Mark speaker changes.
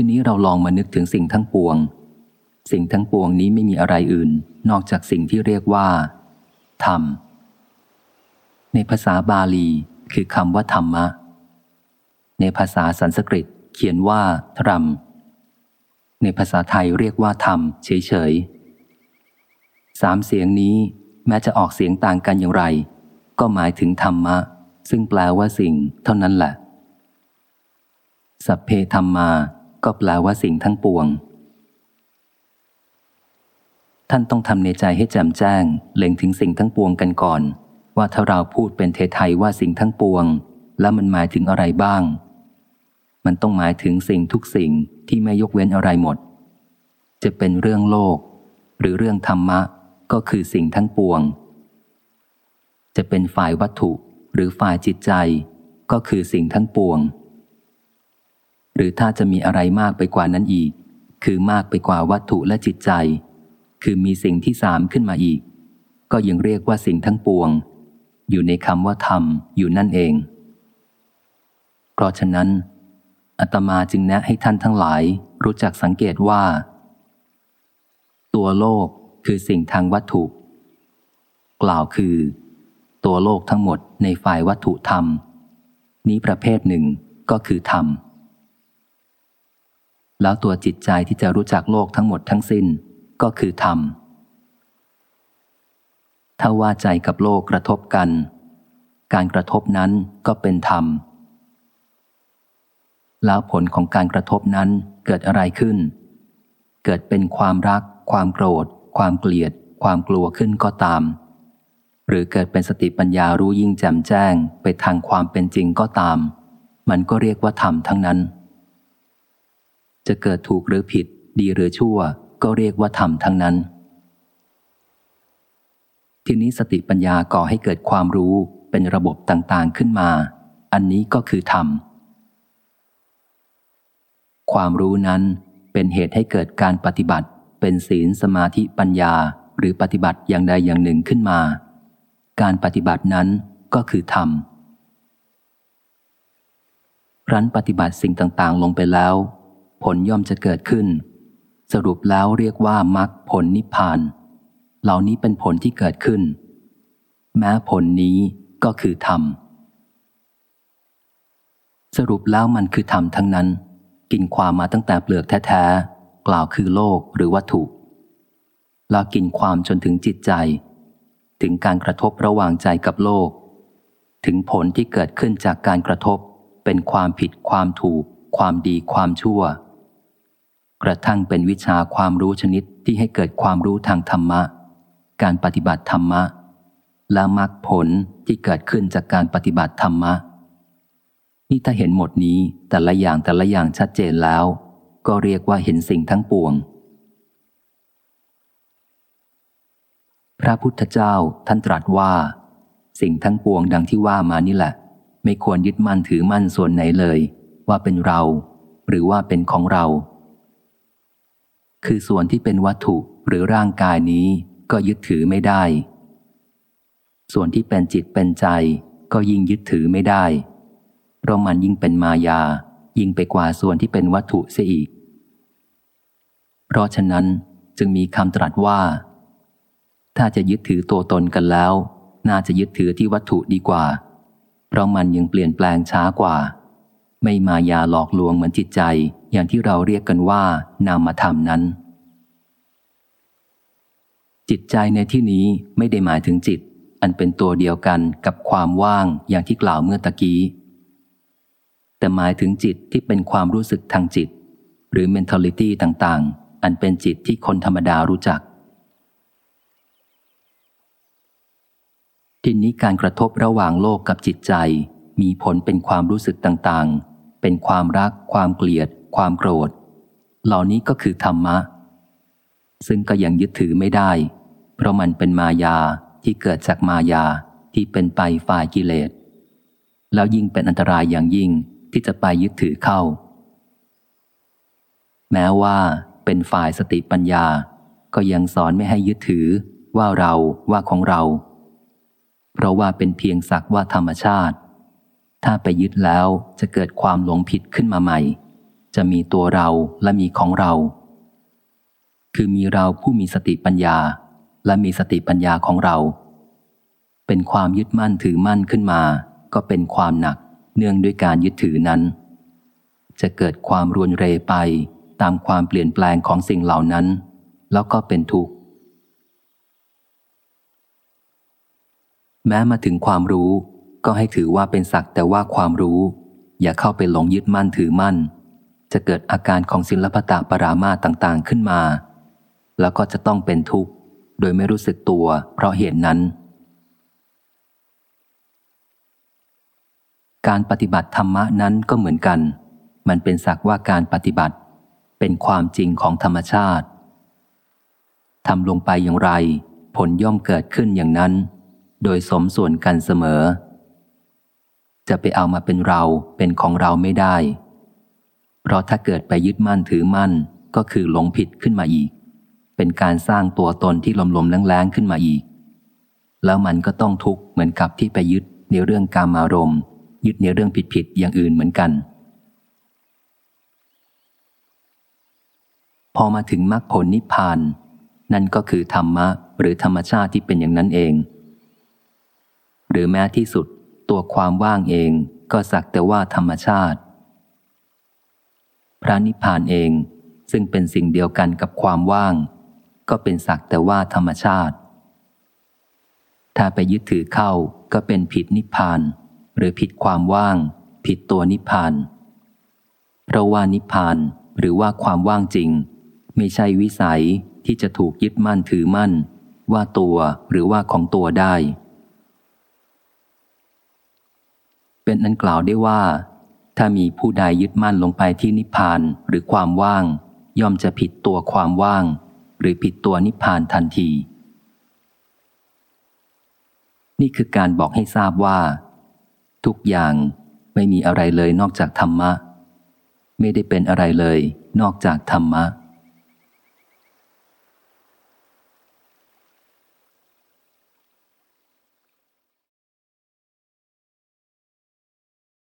Speaker 1: ทีนี้เราลองมานึกถึงสิ่งทั้งปวง สิ่งทั้งปวงนี้ไม่มีอะไรอื่น นอกจากสิ่งที่เรียกว่า ธรรม ในภาษาบาลี คือคำว่าธรรมะ ในภาษาสันสกฤตเขียนว่าธรรม ในภาษาไทยเรียกว่าธรรม เฉยๆสามเสียงนี้แม้จะออกเสียงต่างกันอย่างไร ก็หมายถึงธรรมะ ซึ่งแปลว่าสิ่ง เท่านั้นแหละสัพเพธรรมา ก็แปลว่าสิ่งทั้งปวง ท่านต้องทำในใจให้แจ่มแจ้ง เล็งถึงสิ่งทั้งปวงกันก่อน ว่าถ้าเราพูดเป็นเทไทยว่าสิ่งทั้งปวง แล้วมันหมายถึงอะไรบ้าง มันต้องหมายถึงสิ่งทุกสิ่งที่ไม่ยกเว้นอะไรหมด จะเป็นเรื่องโลก หรือเรื่องธรรมะ ก็คือสิ่งทั้งปวง จะเป็นฝ่ายวัตถุหรือฝ่ายจิตใจ ก็คือสิ่งทั้งปวง หรือถ้าจะมีอะไรมากไปกว่านั้นอีก คือมากไปกว่าวัตถุและจิตใจ คือมีสิ่งที่สามขึ้นมาอีก ก็ยังเรียกว่าสิ่งทั้งปวง อยู่ในคำว่าธรรมอยู่นั่นเอง เพราะฉะนั้นอาตมาจึงแนะให้ท่านทั้งหลาย รู้จักสังเกตว่า ตัวโลกคือสิ่งทางวัตถุ กล่าวคือ ตัวโลกทั้งหมดในฝ่ายวัตถุธรรม นี้ประเภทหนึ่งก็คือธรรม แล้วตัวจิตใจที่จะรู้จักโลกทั้งหมดทั้งสิ้น ก็คือธรรม ถ้าว่าใจกับโลกกระทบกัน การกระทบนั้นก็เป็นธรรม แล้วผลของการกระทบนั้นเกิดอะไรขึ้น เกิดเป็นความรัก ความโกรธ ความเกลียด ความกลัวขึ้นก็ตาม หรือเกิดเป็นสติปัญญารู้ยิ่งแจ่มแจ้งไปทางความเป็นจริงก็ตาม มันก็เรียกว่าธรรมทั้งนั้น จะเกิดถูกหรือผิด ดีหรือชั่ว ก็เรียกว่าธรรมทั้งนั้น ทีนี้สติปัญญาก่อให้เกิดความรู้เป็นระบบต่างๆขึ้นมา อันนี้ก็คือธรรม ความรู้นั้นเป็นเหตุให้เกิดการปฏิบัติ เป็นศีลสมาธิปัญญาหรือปฏิบัติอย่างใดอย่างหนึ่งขึ้นมา การปฏิบัตินั้นก็คือธรรมรั้นปฏิบัติสิ่งต่างๆ ลงไปแล้ว ผลย่อมจะเกิดขึ้น สรุปแล้วเรียกว่ามรรคผลนิพพาน เหล่านี้เป็นผลที่เกิดขึ้น แม้ผลนี้ก็คือธรรม สรุปแล้วมันคือธรรมทั้งนั้น กินความมาตั้งแต่เปลือกแท้กล่าวคือโลกหรือวัตถุแล้วกินความจนถึงจิตใจ ถึงการกระทบระหว่างใจกับโลก ถึงผลที่เกิดขึ้นจากการกระทบเป็นความผิดความถูก ความดีความชั่ว กระทั่งเป็นวิชาความรู้ชนิดที่ให้เกิดความรู้ทางธรรมะ การปฏิบัติธรรมะ และมรรคผลที่เกิดขึ้นจากการปฏิบัติธรรมะ นี่ถ้าเห็นหมดนี้แต่ละอย่างแต่ละอย่างชัดเจนแล้ว ก็เรียกว่าเห็นสิ่งทั้งปวง พระพุทธเจ้าท่านตรัสว่า สิ่งทั้งปวงดังที่ว่ามานี่แหละ ไม่ควรยึดมั่นถือมั่นส่วนไหนเลย ว่าเป็นเรา หรือว่าเป็นของเรา คือส่วนที่เป็นวัตถุหรือร่างกายนี้ก็ยึดถือไม่ได้ ส่วนที่เป็นจิตเป็นใจก็ยิ่งยึดถือไม่ได้ เพราะมันยิ่งเป็นมายา ยิ่งไปกว่าส่วนที่เป็นวัตถุเสียอีก เพราะฉะนั้นจึงมีคำตรัสว่า ถ้าจะยึดถือตัวตนกันแล้ว น่าจะยึดถือที่วัตถุดีกว่า เพราะมันยังเปลี่ยนแปลงช้ากว่า ไม่มายาหลอกลวงเหมือนจิตใจ อย่างที่เราเรียกกันว่านามธรรมนั้น จิตใจในที่นี้ไม่ได้หมายถึงจิต อันเป็นตัวเดียวกันกับความว่างอย่างที่กล่าวเมื่อตะกี้ แต่หมายถึงจิตที่เป็นความรู้สึกทางจิต หรือ mentality ต่างๆ อันเป็นจิตที่คนธรรมดารู้จักทีนี้การกระทบระหว่างโลกกับจิตใจ มีผลเป็นความรู้สึกต่างๆ เป็นความรัก ความเกลียด ความโกรธ เหล่านี้ก็คือธรรมะ ซึ่งก็ยังยึดถือไม่ได้ เพราะมันเป็นมายาที่เกิดจากมายาที่เป็นไปฝ่ายกิเลส แล้วยิ่งเป็นอันตรายอย่างยิ่งที่จะไปยึดถือเข้า แม้ว่าเป็นฝ่ายสติปัญญา ก็ยังสอนไม่ให้ยึดถือว่าเราว่าของเรา เพราะว่าเป็นเพียงสักว่าธรรมชาติ ถ้าไปยึดแล้วจะเกิดความหลงผิดขึ้นมาใหม่ จะมีตัวเราและมีของเรา คือมีเราผู้มีสติปัญญา และมีสติปัญญาของเรา เป็นความยึดมั่นถือมั่นขึ้นมา ก็เป็นความหนักเนื่องด้วยการยึดถือนั้น จะเกิดความรวนเรไปตามความเปลี่ยนแปลงของสิ่งเหล่านั้น แล้วก็เป็นทุกข์ แม้มาถึงความรู้ก็ให้ถือว่าเป็นสักแต่ว่าความรู้ อย่าเข้าไปหลงยึดมั่นถือมั่น จะเกิดอาการของศิลปตะปรามาต่างๆขึ้นมา แล้วก็จะต้องเป็นทุกข์ โดยไม่รู้สึกตัวเพราะเหตุนั้น การปฏิบัติธรรมะนั้นก็เหมือนกัน มันเป็นสักว่าการปฏิบัติ เป็นความจริงของธรรมชาติทำลงไปอย่างไร ผลย่อมเกิดขึ้นอย่างนั้น โดยสมส่วนกันเสมอ จะไปเอามาเป็นเราเป็นของเราไม่ได้ เพราะถ้าเกิดไปยึดมั่นถือมั่นก็คือหลงผิดขึ้นมาอีก เป็นการสร้างตัวตนที่ลมลมแรงๆขึ้นมาอีก แล้วมันก็ต้องทุกข์เหมือนกับที่ไปยึดในเรื่องการมารมณ์ยึดในเรื่องผิดๆอย่างอื่นเหมือนกัน พอมาถึงมรรคผลนิพพาน นั่นก็คือธรรมะหรือธรรมชาติที่เป็นอย่างนั้นเอง หรือแม้ที่สุดตัวความว่างเองก็สักแต่ว่าธรรมชาติ พระนิพพานเอง ซึ่งเป็นสิ่งเดียวกันกับความว่าง ก็เป็นสักแต่ว่าธรรมชาติ ถ้าไปยึดถือเข้าก็เป็นผิดนิพพาน หรือผิดความว่าง ผิดตัวนิพพาน เพราะว่านิพพานหรือว่าความว่างจริง ไม่ใช่วิสัยที่จะถูกยึดมั่นถือมั่น ว่าตัวหรือว่าของตัวได้ เป็นอันกล่าวได้ว่า ถ้ามีผู้ใดยึดมั่นลงไปที่นิพพานหรือความว่าง ย่อมจะผิดตัวความว่าง หรือผิดตัวนิพพานทันที นี่คือการบอกให้ทราบว่า ทุกอย่างไม่มีอะไรเลยนอกจากธรรมะ ไม่ได้เป็นอะไรเลยนอกจากธรรมะ